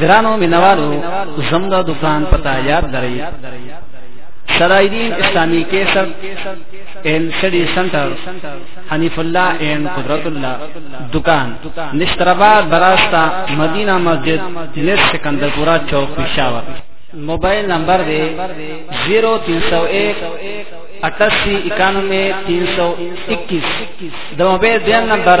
ګرانو مینوالو زموږ دکان پتا یاد درئ سرایدین اسلامی کیسر این سڑی سنٹر حنیف اللہ این قدرت اللہ دکان نشترآباد براستہ مدینہ مسجد نس سکندر پورا چوک پشاور موبائل نمبر دے زیرو تین سو ایک اٹاسی اکانوے تین سو اکیس دو موبائل دین نمبر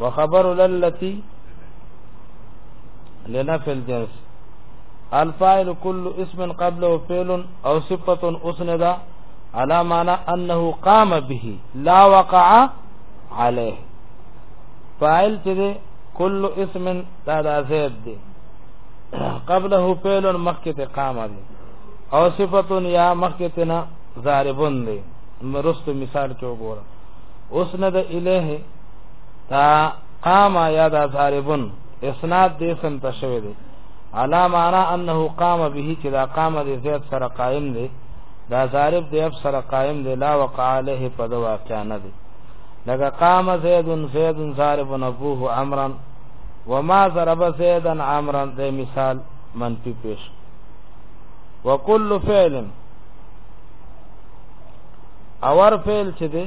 وخبر للتی لنفي الجنس الفاعل كل اسم قبله فعل او صفه اسند على معنى انه قام به لا وقع عليه فاعل چې ده کل اسم دا د زید دی قبله فعل مخکې ته قام دی او صفت یا مخکې ته نه ضاربون دی مرست مثال کې وګوره اوس نه د الیه تا قام یا دا ضاربن اسناد دې سم ته شوی دی علا معنا انه قام به چې دا قام دې زید سره قائم دی دا ضارب دې اف سره قائم دی لا وقع عليه په دا واقع نه دی لکه قام زید زید ضارب ابوه امرا وما ضرب زیدا امرا دې مثال منفی پیش وکل فعل اور فعل چې دی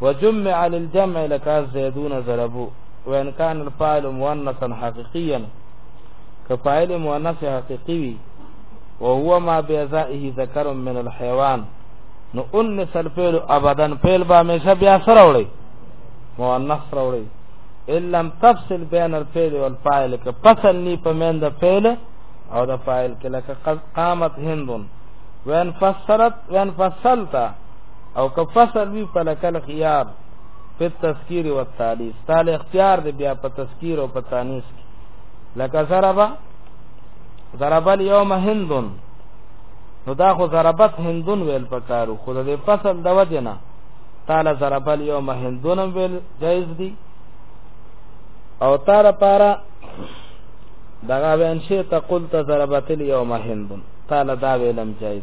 وجمع للجمع لك زيدون ضربوا وان كان الفاعل مؤنثا حقيقيا كفاعل مؤنث حقيقي وهو ما بيزائه ذكر من الحيوان نو انس الفعل ابدا فعل با همیشه بیا سره وړي مؤنث سره وړي ان لم تفصل بين الفعل والفاعل که فصل ني په من د فعل او د فاعل کې لکه قامت هندون وان فسرت وان فصلت او که فصل وی فلکل خيار په تذکیر او تانیث تعالی اختیار دی بیا په تذکیر او په تانیث کې لکه ضربا ضرب اليوم هندون نو دا خو ضربت هندون ویل پکارو خو د فصل د وجنه تعالی ضرب اليوم هندون ویل جایز دی او تار پارا دغه وینشه ته قلت ضربت اليوم هندون تعالی دا ویلم جایز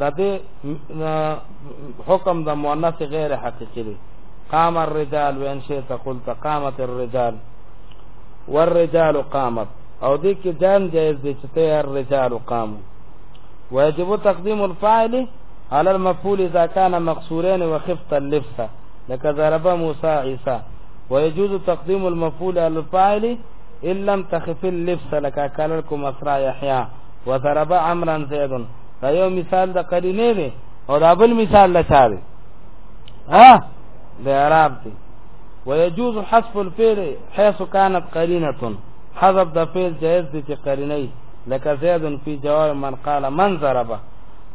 دا دی حکم د مؤنث غیر حقیقی دی قام الرجال وان شئت قلت قامت الرجال والرجال قامت او دې کې جان جائز دي چې ته الرجال قام واجب تقديم الفاعل على المفعول اذا كان مقصورين وخفت اللبس لك ضرب موسى عيسى ويجوز تقديم المفعول على الفاعل ان لم تخف اللبس لك لكم اسرى يحيى وضرب عمرا زید دا یو مثال د قرینه دی او دا بل مثال لا چاره ها د اعراب دی ويجوز حذف الفعل حيث كانت قرينه حذف د فعل جائز دي چې قرینه لکه زید فی جواب من قال من ضرب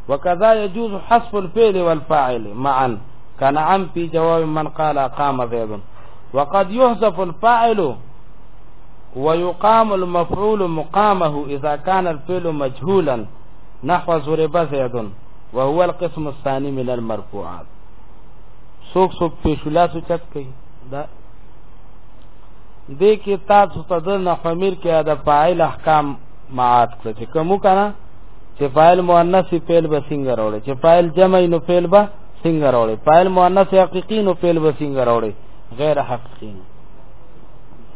وكذا يجوز حذف الفعل والفاعل معا كنعم في جواب من قال قام زيد وقد يحذف الفاعل ويقام المفعول مقامه اذا كان الفعل مجهولا نحو ضرب زيد وهو القسم الثاني من المرفوعات سوک سوک پیشولا سو چک کئی دا دې کې تاسو ته د نحمیر کې د فاعل احکام معاد کړ چې کوم کنه چې فاعل مؤنث فعل به څنګه راوړي چې فاعل جمع نو فعل به څنګه راوړي فاعل مؤنث حقيقي نو فعل به څنګه راوړي غیر حقيقي